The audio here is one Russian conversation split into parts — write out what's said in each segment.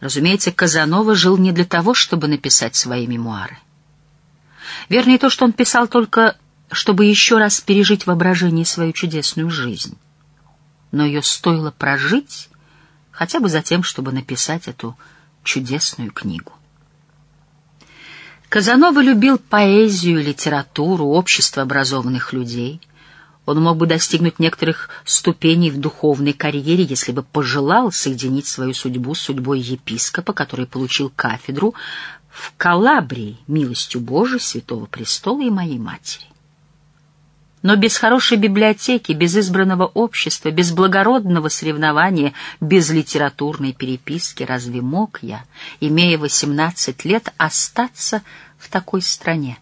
Разумеется, Казанова жил не для того, чтобы написать свои мемуары. Верно и то, что он писал только, чтобы еще раз пережить в воображении свою чудесную жизнь. Но ее стоило прожить хотя бы за тем, чтобы написать эту чудесную книгу. Казанова любил поэзию, литературу, общество образованных людей. Он мог бы достигнуть некоторых ступеней в духовной карьере, если бы пожелал соединить свою судьбу с судьбой епископа, который получил кафедру в Калабрии, милостью Божией, Святого Престола и моей матери. Но без хорошей библиотеки, без избранного общества, без благородного соревнования, без литературной переписки разве мог я, имея 18 лет, остаться в такой стране?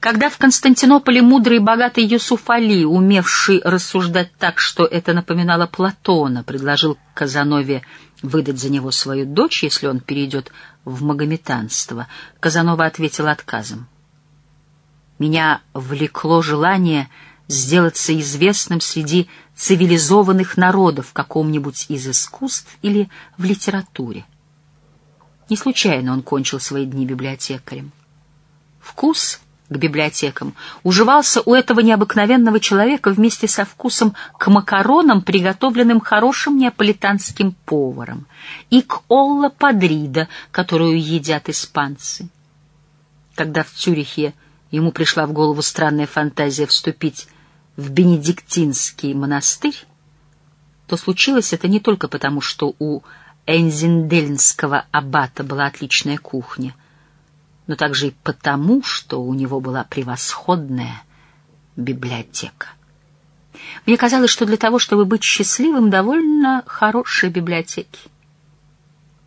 Когда в Константинополе мудрый и богатый Юсуф Али, умевший рассуждать так, что это напоминало Платона, предложил Казанове выдать за него свою дочь, если он перейдет в магометанство, Казанова ответил отказом. Меня влекло желание сделаться известным среди цивилизованных народов в каком-нибудь из искусств или в литературе. Не случайно он кончил свои дни библиотекарем. Вкус к библиотекам уживался у этого необыкновенного человека вместе со вкусом к макаронам, приготовленным хорошим неаполитанским поваром, и к олла падрида, которую едят испанцы. Когда в Цюрихе ему пришла в голову странная фантазия вступить в Бенедиктинский монастырь, то случилось это не только потому, что у Энзиндельнского аббата была отличная кухня, но также и потому, что у него была превосходная библиотека. Мне казалось, что для того, чтобы быть счастливым, довольно хорошей библиотеки.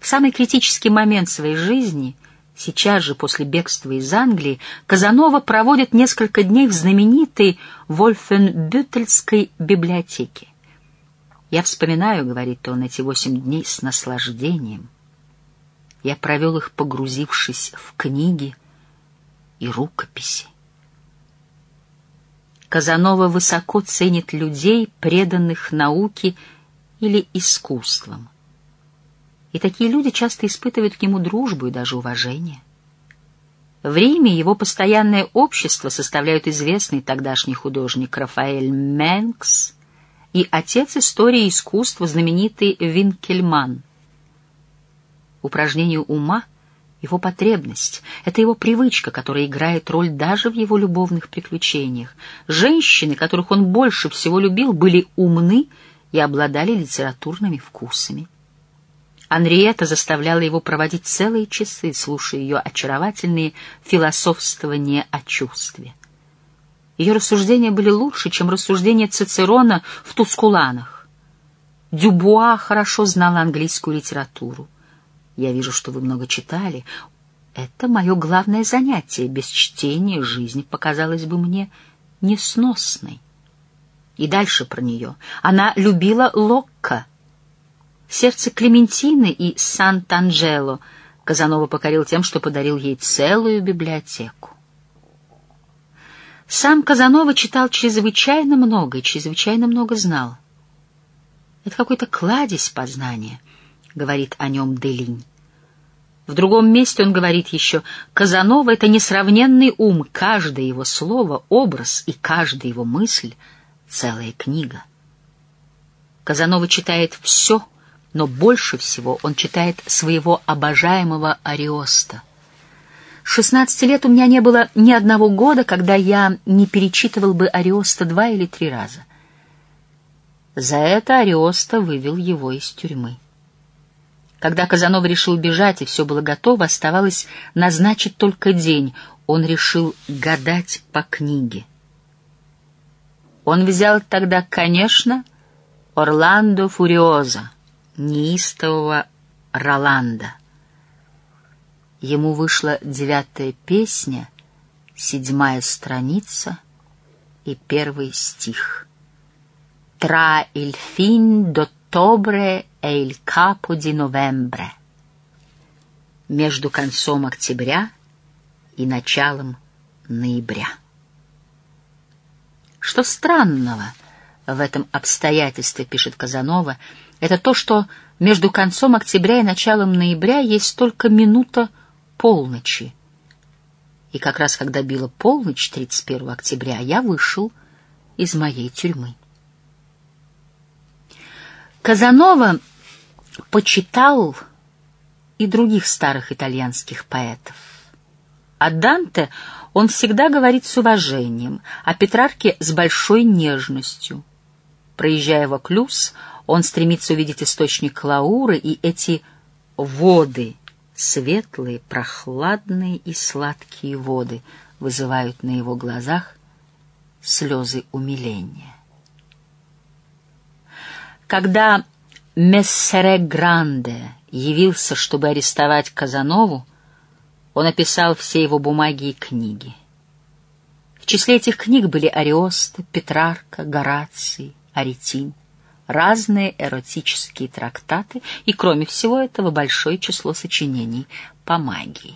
В самый критический момент своей жизни — Сейчас же, после бегства из Англии, Казанова проводит несколько дней в знаменитой Вольфенбютельской библиотеке. «Я вспоминаю, — говорит он, — эти восемь дней с наслаждением. Я провел их, погрузившись в книги и рукописи. Казанова высоко ценит людей, преданных науке или искусствам и такие люди часто испытывают к нему дружбу и даже уважение. В Риме его постоянное общество составляют известный тогдашний художник Рафаэль Менкс и отец истории искусства знаменитый Винкельман. Упражнение ума — его потребность, это его привычка, которая играет роль даже в его любовных приключениях. Женщины, которых он больше всего любил, были умны и обладали литературными вкусами. Анриета заставляла его проводить целые часы, слушая ее очаровательные философствования о чувстве. Ее рассуждения были лучше, чем рассуждения Цицерона в Тускуланах. Дюбуа хорошо знала английскую литературу. Я вижу, что вы много читали. Это мое главное занятие. Без чтения жизнь показалась бы мне несносной. И дальше про нее. Она любила Локка — Сердце Клементины и Сант-Анджело Казанова покорил тем, что подарил ей целую библиотеку. Сам Казанова читал чрезвычайно много и чрезвычайно много знал. «Это какой-то кладезь познания», — говорит о нем Делинь. В другом месте он говорит еще, «Казанова — это несравненный ум, каждое его слово — образ, и каждая его мысль — целая книга». Казанова читает все — но больше всего он читает своего обожаемого Ариоста. Шестнадцати лет у меня не было ни одного года, когда я не перечитывал бы Ариоста два или три раза. За это Ариоста вывел его из тюрьмы. Когда Казанов решил бежать и все было готово, оставалось назначить только день. Он решил гадать по книге. Он взял тогда, конечно, Орландо Фуриоза, неистового Роланда. Ему вышла девятая песня, седьмая страница и первый стих. «Tra il fin d'ottobre e il capo di novembre» между концом октября и началом ноября. Что странного в этом обстоятельстве, пишет Казанова, это то, что Между концом октября и началом ноября есть только минута полночи. И как раз когда била полночь 31 октября, я вышел из моей тюрьмы. Казанова почитал и других старых итальянских поэтов. О Данте он всегда говорит с уважением, о Петрарке с большой нежностью. Проезжая в Оклюз, он стремится увидеть источник Лауры и эти воды, светлые, прохладные и сладкие воды, вызывают на его глазах слезы умиления. Когда Мессере Гранде явился, чтобы арестовать Казанову, он описал все его бумаги и книги. В числе этих книг были Ариоста, Петрарка, Гораций, Аретин, разные эротические трактаты и, кроме всего этого, большое число сочинений по магии.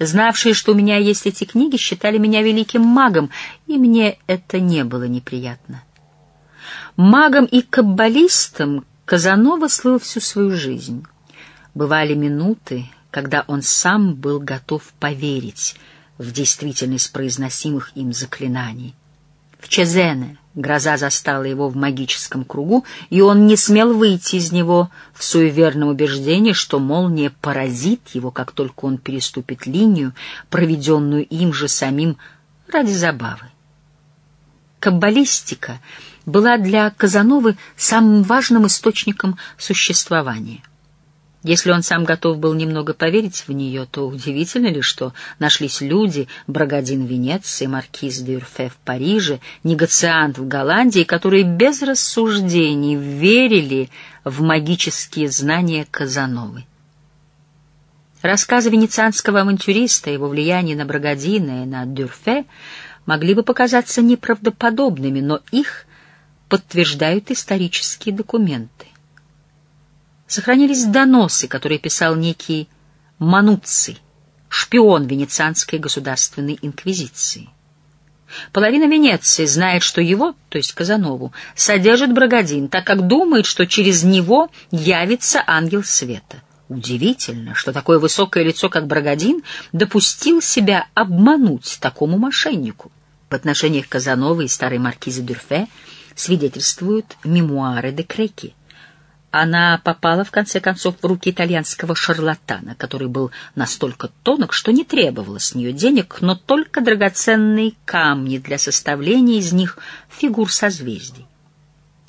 Знавшие, что у меня есть эти книги, считали меня великим магом, и мне это не было неприятно. Магом и каббалистом Казанова слыл всю свою жизнь. Бывали минуты, когда он сам был готов поверить в действительность произносимых им заклинаний. В Чезене гроза застала его в магическом кругу, и он не смел выйти из него в суеверном убеждении, что молния поразит его, как только он переступит линию, проведенную им же самим ради забавы. Каббалистика была для Казановы самым важным источником существования — если он сам готов был немного поверить в нее, то удивительно ли, что нашлись люди, Брагадин в Венеции, маркиз де Юрфе в Париже, негациант в Голландии, которые без рассуждений верили в магические знания Казановы. Рассказы венецианского авантюриста, его влияние на Брагадина и на Дюрфе могли бы показаться неправдоподобными, но их подтверждают исторические документы. Сохранились доносы, которые писал некий Мануцци, шпион Венецианской государственной инквизиции. Половина Венеции знает, что его, то есть Казанову, содержит Брагадин, так как думает, что через него явится ангел света. Удивительно, что такое высокое лицо, как Брагадин, допустил себя обмануть такому мошеннику. В отношениях Казановы и старой маркизы Дюрфе свидетельствуют мемуары де Креки — она попала, в конце концов, в руки итальянского шарлатана, который был настолько тонок, что не требовало с нее денег, но только драгоценные камни для составления из них фигур созвездий.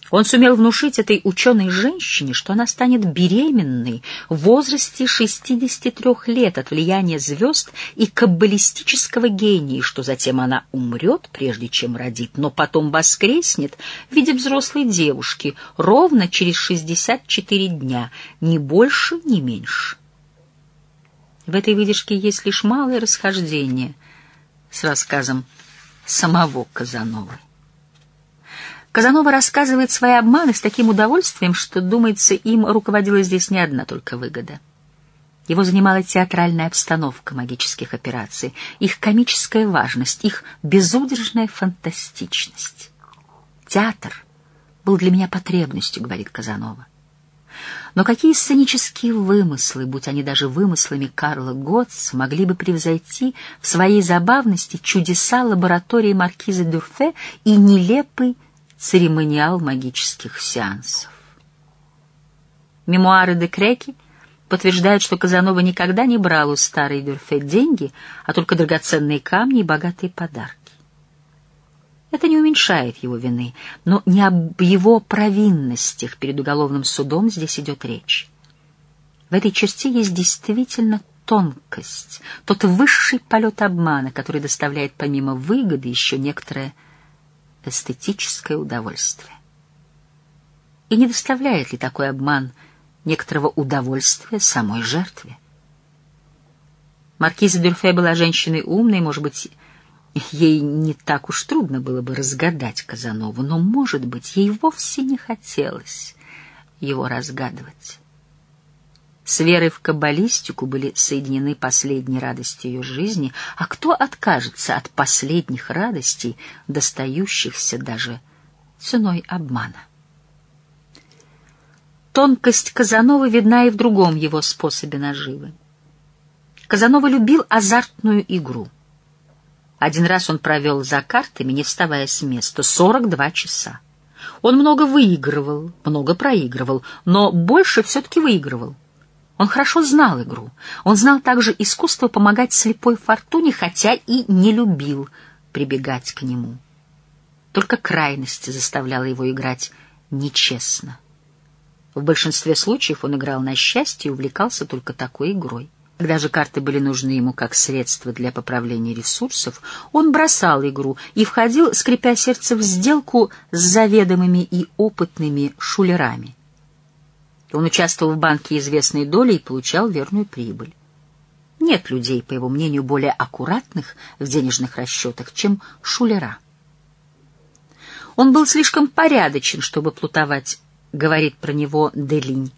Он сумел внушить этой ученой женщине, что она станет беременной в возрасте 63 лет от влияния звезд и каббалистического гения, что затем она умрет, прежде чем родит, но потом воскреснет в виде взрослой девушки ровно через 64 дня, ни больше, ни меньше. В этой выдержке есть лишь малое расхождение с рассказом самого Казановы. Казанова рассказывает свои обманы с таким удовольствием, что, думается, им руководила здесь не одна только выгода. Его занимала театральная обстановка магических операций, их комическая важность, их безудержная фантастичность. Театр был для меня потребностью, говорит Казанова. Но какие сценические вымыслы, будь они даже вымыслами Карла Готца, могли бы превзойти в своей забавности чудеса лаборатории маркиза Дюрфе и нелепый церемониал магических сеансов. Мемуары де Креки подтверждают, что Казанова никогда не брал у старой Дюрфе деньги, а только драгоценные камни и богатые подарки. Это не уменьшает его вины, но не об его провинностях перед уголовным судом здесь идет речь. В этой черте есть действительно тонкость, тот высший полет обмана, который доставляет помимо выгоды еще некоторое эстетическое удовольствие. И не доставляет ли такой обман некоторого удовольствия самой жертве? Маркиза Дюрфе была женщиной умной, может быть, ей не так уж трудно было бы разгадать Казанову, но, может быть, ей вовсе не хотелось его разгадывать. С верой в каббалистику были соединены последние радости ее жизни, а кто откажется от последних радостей, достающихся даже ценой обмана? Тонкость Казанова видна и в другом его способе наживы. Казанова любил азартную игру. Один раз он провел за картами, не вставая с места, 42 часа. Он много выигрывал, много проигрывал, но больше все-таки выигрывал. Он хорошо знал игру. Он знал также искусство помогать слепой фортуне, хотя и не любил прибегать к нему. Только крайность заставляла его играть нечестно. В большинстве случаев он играл на счастье и увлекался только такой игрой. Когда же карты были нужны ему как средство для поправления ресурсов, он бросал игру и входил, скрипя сердце, в сделку с заведомыми и опытными шулерами. Он участвовал в банке известной доли и получал верную прибыль. Нет людей, по его мнению, более аккуратных в денежных расчетах, чем шулера. Он был слишком порядочен, чтобы плутовать, говорит про него Делинь,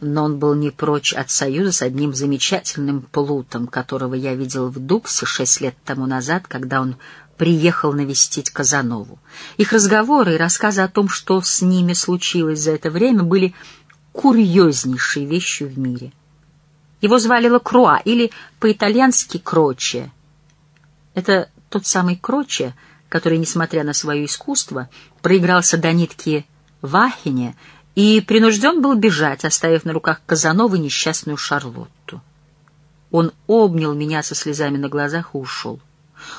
но он был не прочь от союза с одним замечательным плутом, которого я видел в Дуксе шесть лет тому назад, когда он приехал навестить Казанову. Их разговоры и рассказы о том, что с ними случилось за это время, были курьезнейшей вещью в мире. Его звали Лакруа, или по-итальянски Кроче. Это тот самый Кроче, который, несмотря на свое искусство, проигрался до нитки в Ахене и принужден был бежать, оставив на руках Казановы несчастную Шарлотту. Он обнял меня со слезами на глазах и ушел.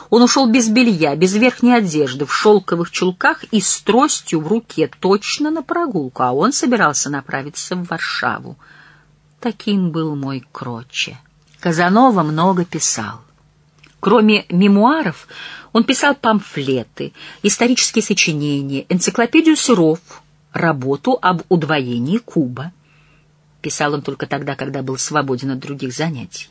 Он ушел без белья, без верхней одежды, в шелковых чулках и с тростью в руке, точно на прогулку, а он собирался направиться в Варшаву. Таким был мой Кроче. Казанова много писал. Кроме мемуаров, он писал памфлеты, исторические сочинения, энциклопедию сыров, работу об удвоении куба. Писал он только тогда, когда был свободен от других занятий.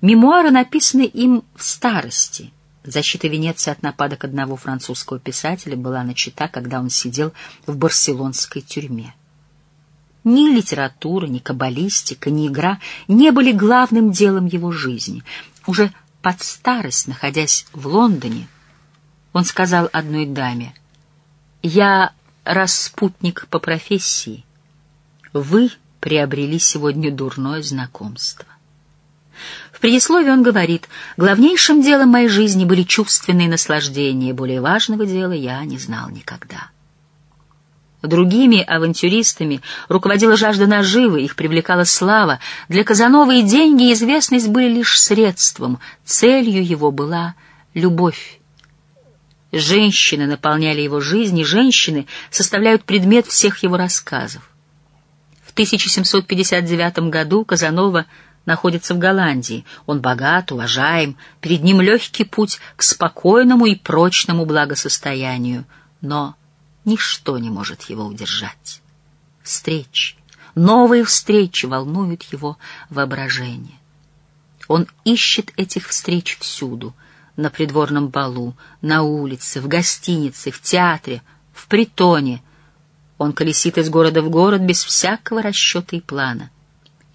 Мемуары написаны им в старости. Защита Венеции от нападок одного французского писателя была начата, когда он сидел в барселонской тюрьме. Ни литература, ни каббалистика, ни игра не были главным делом его жизни. Уже под старость, находясь в Лондоне, он сказал одной даме, «Я распутник по профессии. Вы приобрели сегодня дурное знакомство». В предисловии он говорит, «Главнейшим делом моей жизни были чувственные наслаждения, более важного дела я не знал никогда». Другими авантюристами руководила жажда наживы, их привлекала слава. Для Казанова и деньги и известность были лишь средством, целью его была любовь. Женщины наполняли его жизнь, и женщины составляют предмет всех его рассказов. В 1759 году Казанова находится в Голландии. Он богат, уважаем, перед ним легкий путь к спокойному и прочному благосостоянию. Но Ничто не может его удержать. Встречи, новые встречи волнуют его воображение. Он ищет этих встреч всюду, на придворном балу, на улице, в гостинице, в театре, в притоне. Он колесит из города в город без всякого расчета и плана.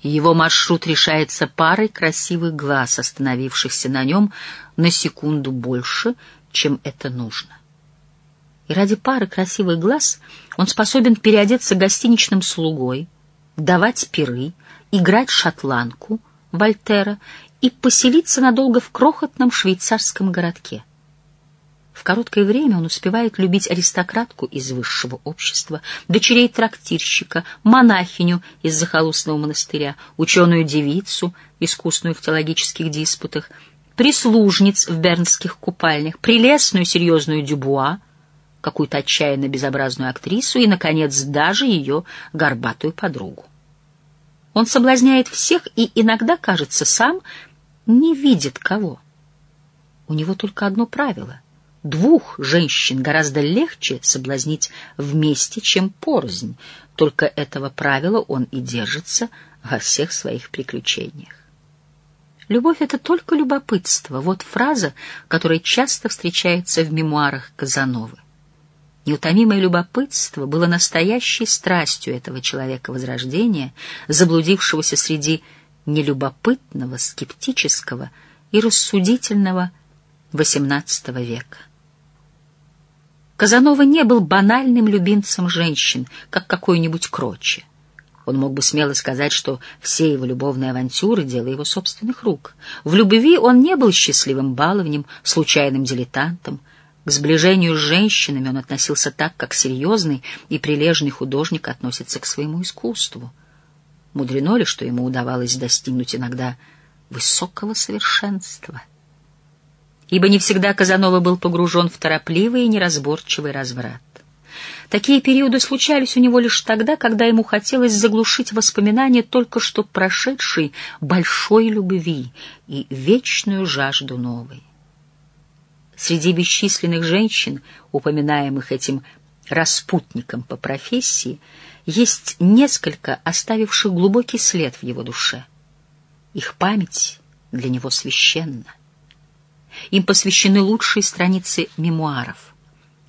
Его маршрут решается парой красивых глаз, остановившихся на нем на секунду больше, чем это нужно и ради пары красивых глаз он способен переодеться гостиничным слугой, давать пиры, играть шотландку, Вольтера и поселиться надолго в крохотном швейцарском городке. В короткое время он успевает любить аристократку из высшего общества, дочерей трактирщика, монахиню из захолустного монастыря, ученую девицу, искусную в теологических диспутах, прислужниц в бернских купальнях, прелестную серьезную дюбуа, какую-то отчаянно безобразную актрису и, наконец, даже ее горбатую подругу. Он соблазняет всех и иногда, кажется, сам не видит кого. У него только одно правило. Двух женщин гораздо легче соблазнить вместе, чем порознь. Только этого правила он и держится во всех своих приключениях. Любовь — это только любопытство. Вот фраза, которая часто встречается в мемуарах Казановы. Неутомимое любопытство было настоящей страстью этого человека Возрождения, заблудившегося среди нелюбопытного, скептического и рассудительного XVIII века. Казанова не был банальным любимцем женщин, как какой-нибудь Кроче. Он мог бы смело сказать, что все его любовные авантюры — дело его собственных рук. В любви он не был счастливым баловнем, случайным дилетантом. К сближению с женщинами он относился так, как серьезный и прилежный художник относится к своему искусству. Мудрено ли, что ему удавалось достигнуть иногда высокого совершенства? Ибо не всегда Казанова был погружен в торопливый и неразборчивый разврат. Такие периоды случались у него лишь тогда, когда ему хотелось заглушить воспоминания только что прошедшей большой любви и вечную жажду новой. Среди бесчисленных женщин, упоминаемых этим распутником по профессии, есть несколько, оставивших глубокий след в его душе. Их память для него священна. Им посвящены лучшие страницы мемуаров —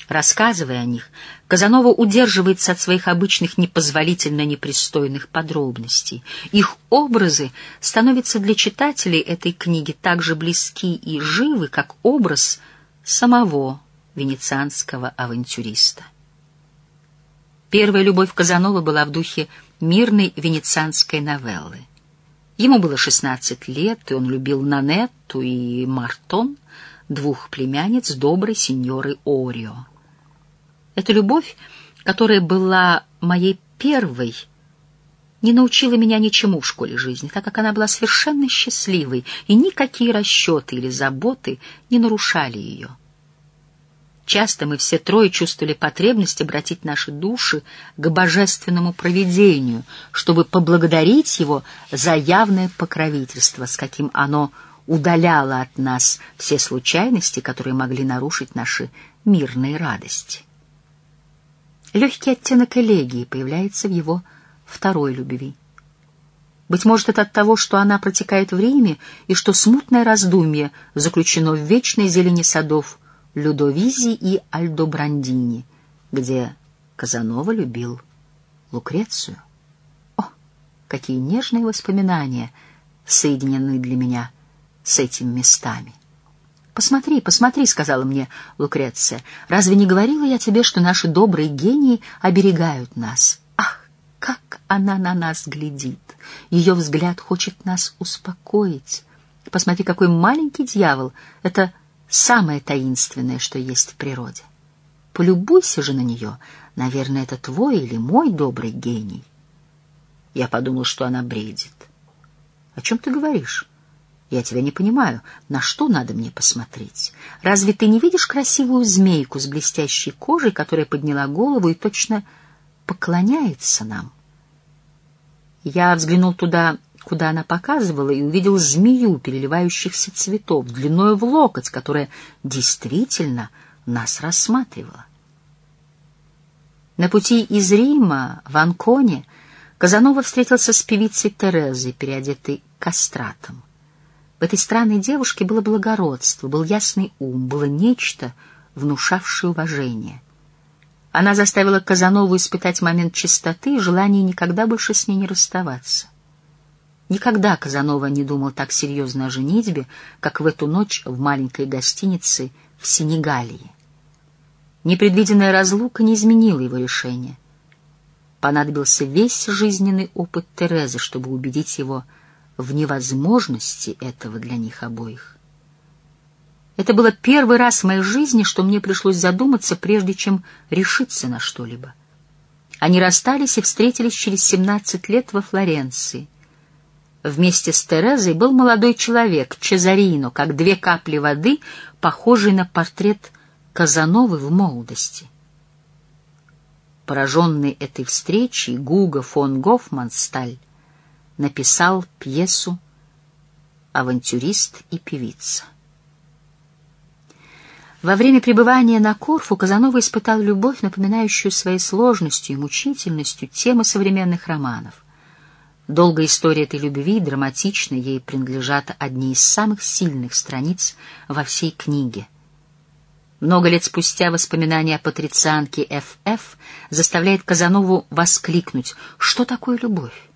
Рассказывая о них, Казанова удерживается от своих обычных непозволительно непристойных подробностей. Их образы становятся для читателей этой книги так же близки и живы, как образ самого венецианского авантюриста. Первая любовь Казанова была в духе мирной венецианской новеллы. Ему было 16 лет, и он любил Нанетту и Мартон, двух племянниц доброй сеньоры Орио. Эта любовь, которая была моей первой, не научила меня ничему в школе жизни, так как она была совершенно счастливой, и никакие расчеты или заботы не нарушали ее. Часто мы все трое чувствовали потребность обратить наши души к божественному провидению, чтобы поблагодарить его за явное покровительство, с каким оно удаляло от нас все случайности, которые могли нарушить наши мирные радости. Легкий оттенок элегии появляется в его второй любви. Быть может, это от того, что она протекает в Риме, и что смутное раздумье заключено в вечной зелени садов Людовизи и Альдобрандини, где Казанова любил Лукрецию. О, какие нежные воспоминания соединены для меня с этими местами! «Посмотри, посмотри», — сказала мне Лукреция. «Разве не говорила я тебе, что наши добрые гении оберегают нас? Ах, как она на нас глядит! Ее взгляд хочет нас успокоить. Посмотри, какой маленький дьявол! Это самое таинственное, что есть в природе. Полюбуйся же на нее. Наверное, это твой или мой добрый гений». Я подумал, что она бредит. «О чем ты говоришь?» Я тебя не понимаю, на что надо мне посмотреть? Разве ты не видишь красивую змейку с блестящей кожей, которая подняла голову и точно поклоняется нам? Я взглянул туда, куда она показывала, и увидел змею переливающихся цветов, длиною в локоть, которая действительно нас рассматривала. На пути из Рима в Анконе Казанова встретился с певицей Терезой, переодетой кастратом. В этой странной девушке было благородство, был ясный ум, было нечто, внушавшее уважение. Она заставила Казанову испытать момент чистоты и желание никогда больше с ней не расставаться. Никогда Казанова не думал так серьезно о женитьбе, как в эту ночь в маленькой гостинице в Сенегалии. Непредвиденная разлука не изменила его решение. Понадобился весь жизненный опыт Терезы, чтобы убедить его — в невозможности этого для них обоих. Это было первый раз в моей жизни, что мне пришлось задуматься, прежде чем решиться на что-либо. Они расстались и встретились через 17 лет во Флоренции. Вместе с Терезой был молодой человек, Чезарино, как две капли воды, похожий на портрет Казановы в молодости. Пораженный этой встречей, Гуга фон Гофмансталь написал пьесу «Авантюрист и певица». Во время пребывания на Корфу Казанова испытал любовь, напоминающую своей сложностью и мучительностью темы современных романов. Долгая история этой любви, драматична, ей принадлежат одни из самых сильных страниц во всей книге. Много лет спустя воспоминания о патрицианке Ф.Ф. заставляет Казанову воскликнуть «Что такое любовь?»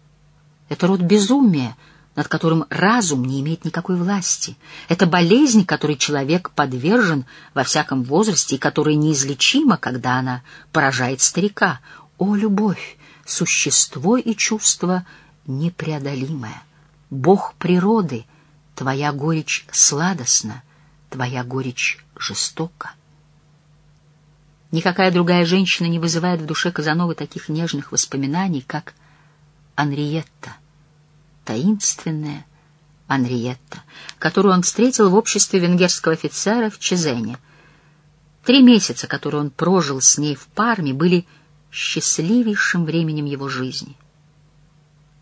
Это род безумия, над которым разум не имеет никакой власти. Это болезнь, которой человек подвержен во всяком возрасте и которая неизлечима, когда она поражает старика. О, любовь! существо и чувство непреодолимое. Бог природы, твоя горечь сладостна, твоя горечь жестока. Никакая другая женщина не вызывает в душе Казановы таких нежных воспоминаний, как Анриетта, таинственная Анриетта, которую он встретил в обществе венгерского офицера в Чезене. Три месяца, которые он прожил с ней в Парме, были счастливейшим временем его жизни.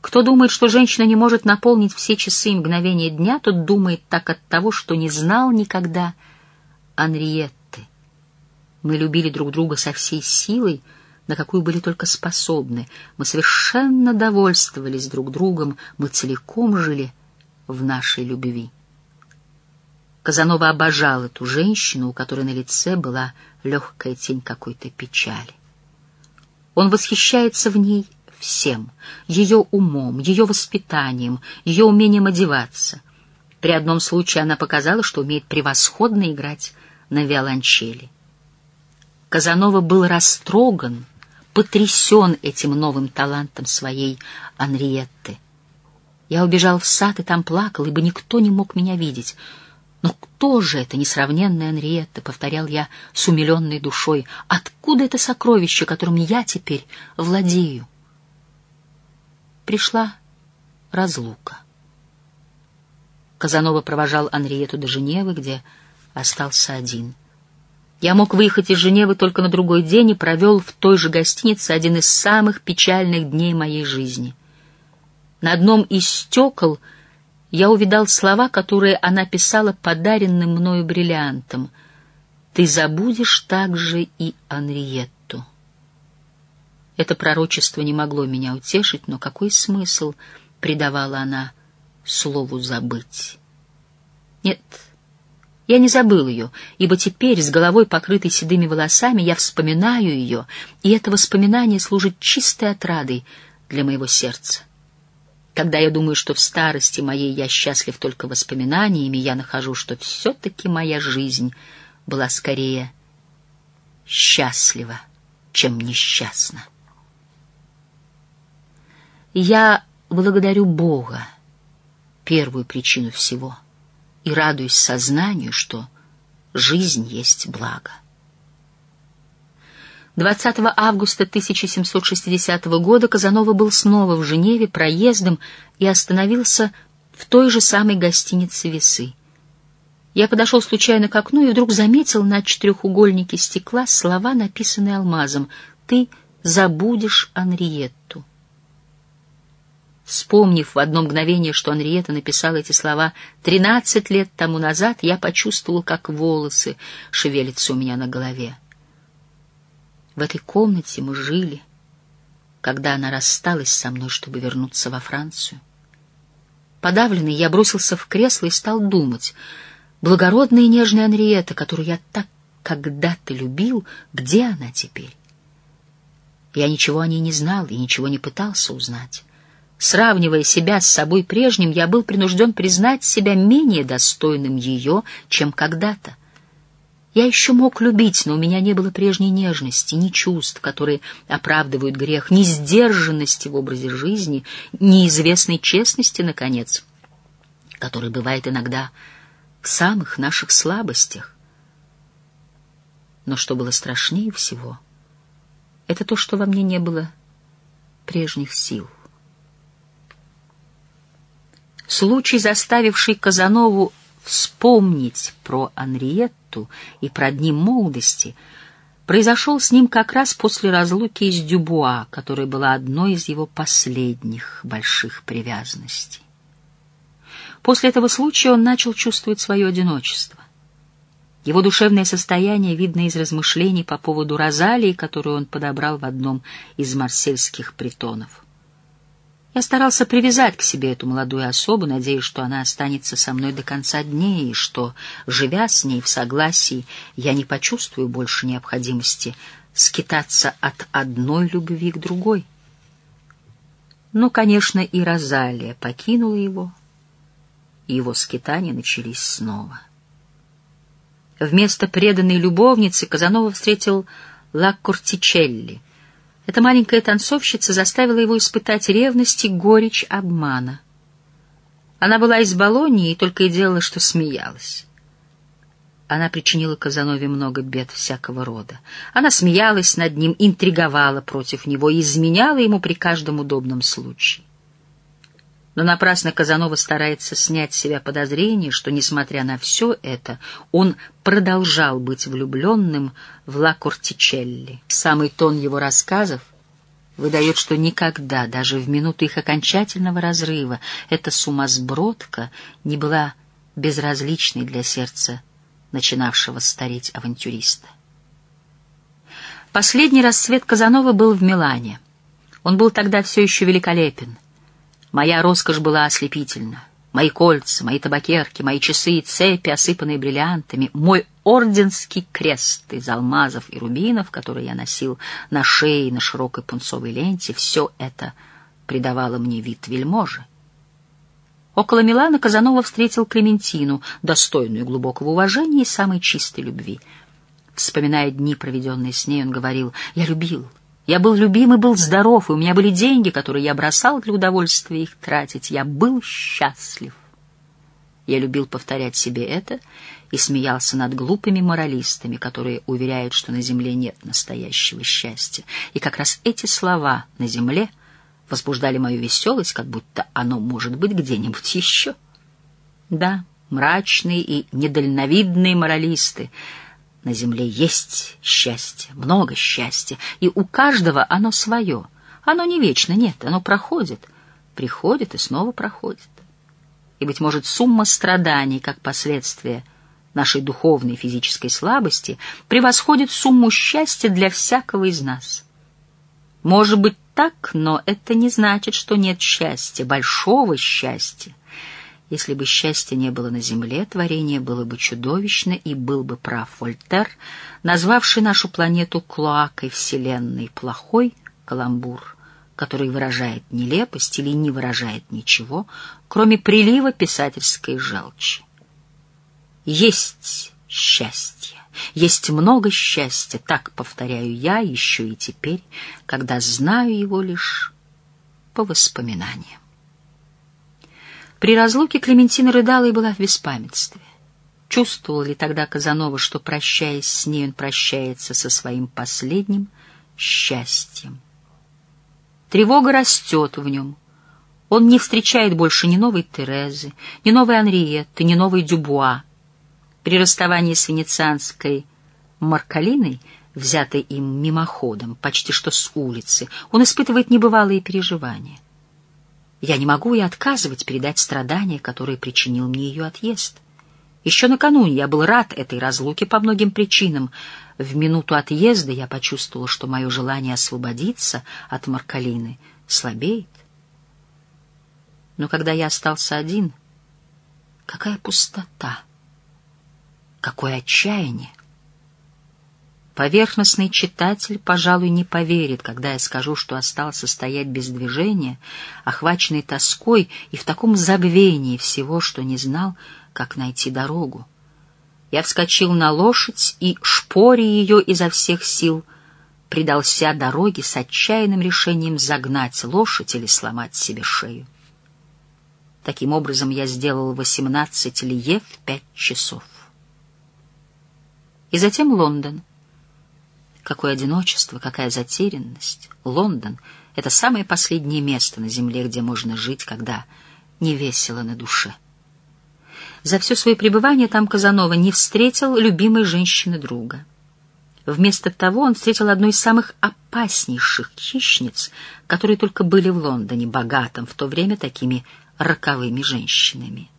Кто думает, что женщина не может наполнить все часы и мгновения дня, тот думает так от того, что не знал никогда Анриетты. Мы любили друг друга со всей силой, на какую были только способны. Мы совершенно довольствовались друг другом, мы целиком жили в нашей любви. Казанова обожал эту женщину, у которой на лице была легкая тень какой-то печали. Он восхищается в ней всем — ее умом, ее воспитанием, ее умением одеваться. При одном случае она показала, что умеет превосходно играть на виолончели. Казанова был растроган, потрясен этим новым талантом своей Анриетты. Я убежал в сад и там плакал, ибо никто не мог меня видеть. Но кто же это несравненная Анриетта, — повторял я с умиленной душой, — откуда это сокровище, которым я теперь владею? Пришла разлука. Казанова провожал Анриету до Женевы, где остался один — я мог выехать из Женевы только на другой день и провел в той же гостинице один из самых печальных дней моей жизни. На одном из стекол я увидал слова, которые она писала подаренным мною бриллиантом. «Ты забудешь также и Анриетту». Это пророчество не могло меня утешить, но какой смысл придавала она слову «забыть»? Нет, — я не забыл ее, ибо теперь, с головой покрытой седыми волосами, я вспоминаю ее, и это воспоминание служит чистой отрадой для моего сердца. Когда я думаю, что в старости моей я счастлив только воспоминаниями, я нахожу, что все-таки моя жизнь была скорее счастлива, чем несчастна. Я благодарю Бога, первую причину всего — и радуюсь сознанию, что жизнь есть благо. 20 августа 1760 года Казанова был снова в Женеве проездом и остановился в той же самой гостинице «Весы». Я подошел случайно к окну и вдруг заметил на четырехугольнике стекла слова, написанные алмазом «Ты забудешь Анриетту». Вспомнив в одно мгновение, что Анриета написала эти слова тринадцать лет тому назад, я почувствовал, как волосы шевелятся у меня на голове. В этой комнате мы жили, когда она рассталась со мной, чтобы вернуться во Францию. Подавленный, я бросился в кресло и стал думать. Благородная и нежная Анриета, которую я так когда-то любил, где она теперь? Я ничего о ней не знал и ничего не пытался узнать. Сравнивая себя с собой прежним, я был принужден признать себя менее достойным ее, чем когда-то. Я еще мог любить, но у меня не было прежней нежности, ни чувств, которые оправдывают грех, ни сдержанности в образе жизни, ни известной честности, наконец, которая бывает иногда в самых наших слабостях. Но что было страшнее всего, это то, что во мне не было прежних сил. Случай, заставивший Казанову вспомнить про Анриетту и про дни молодости, произошел с ним как раз после разлуки из Дюбуа, которая была одной из его последних больших привязанностей. После этого случая он начал чувствовать свое одиночество. Его душевное состояние видно из размышлений по поводу Розалии, которую он подобрал в одном из марсельских притонов. Я старался привязать к себе эту молодую особу, надеясь, что она останется со мной до конца дней, и что, живя с ней в согласии, я не почувствую больше необходимости скитаться от одной любви к другой. Но, конечно, и Розалия покинула его, и его скитания начались снова. Вместо преданной любовницы Казанова встретил Ла Кортичелли — Эта маленькая танцовщица заставила его испытать ревность и горечь обмана. Она была из Болонии и только и делала, что смеялась. Она причинила Казанове много бед всякого рода. Она смеялась над ним, интриговала против него и изменяла ему при каждом удобном случае. Но напрасно Казанова старается снять с себя подозрение, что, несмотря на все это, он продолжал быть влюбленным в Ла Кортичелли. Самый тон его рассказов выдает, что никогда, даже в минуту их окончательного разрыва, эта сумасбродка не была безразличной для сердца начинавшего стареть авантюриста. Последний рассвет Казанова был в Милане. Он был тогда все еще великолепен. Моя роскошь была ослепительна. Мои кольца, мои табакерки, мои часы и цепи, осыпанные бриллиантами, мой орденский крест из алмазов и рубинов, который я носил на шее и на широкой пунцовой ленте, все это придавало мне вид вельможи. Около Милана Казанова встретил Клементину, достойную глубокого уважения и самой чистой любви. Вспоминая дни, проведенные с ней, он говорил, «Я любил, я был любим и был здоров, и у меня были деньги, которые я бросал для удовольствия их тратить. Я был счастлив». Я любил повторять себе это и смеялся над глупыми моралистами, которые уверяют, что на земле нет настоящего счастья. И как раз эти слова «на земле» возбуждали мою веселость, как будто оно может быть где-нибудь еще. Да, мрачные и недальновидные моралисты. На земле есть счастье, много счастья, и у каждого оно свое. Оно не вечно, нет, оно проходит, приходит и снова проходит. И, быть может, сумма страданий, как последствие нашей духовной и физической слабости, превосходит сумму счастья для всякого из нас. Может быть, так, но это не значит, что нет счастья, большого счастья. Если бы счастья не было на земле, творение было бы чудовищно, и был бы прав Вольтер, назвавший нашу планету клоакой Вселенной, плохой каламбур, который выражает нелепость или не выражает ничего, кроме прилива писательской желчи. Есть счастье. Есть много счастья, так повторяю я еще и теперь, когда знаю его лишь по воспоминаниям. При разлуке Клементина рыдала и была в беспамятстве. Чувствовал ли тогда Казанова, что, прощаясь с ней, он прощается со своим последним счастьем? Тревога растет в нем. Он не встречает больше ни новой Терезы, ни новой Анриетты, ни новой Дюбуа, при расставании с венецианской Маркалиной, взятой им мимоходом, почти что с улицы, он испытывает небывалые переживания. Я не могу и отказывать передать страдания, которые причинил мне ее отъезд. Еще накануне я был рад этой разлуке по многим причинам. В минуту отъезда я почувствовал, что мое желание освободиться от Маркалины слабеет. Но когда я остался один, какая пустота! Какое отчаяние! Поверхностный читатель, пожалуй, не поверит, когда я скажу, что остался стоять без движения, охваченный тоской и в таком забвении всего, что не знал, как найти дорогу. Я вскочил на лошадь и, шпоря ее изо всех сил, предался дороге с отчаянным решением загнать лошадь или сломать себе шею. Таким образом, я сделал восемнадцать лье в пять часов и затем Лондон. Какое одиночество, какая затерянность. Лондон — это самое последнее место на земле, где можно жить, когда не весело на душе. За все свое пребывание там Казанова не встретил любимой женщины друга. Вместо того он встретил одну из самых опаснейших хищниц, которые только были в Лондоне, богатым в то время такими роковыми женщинами —